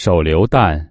手榴弹。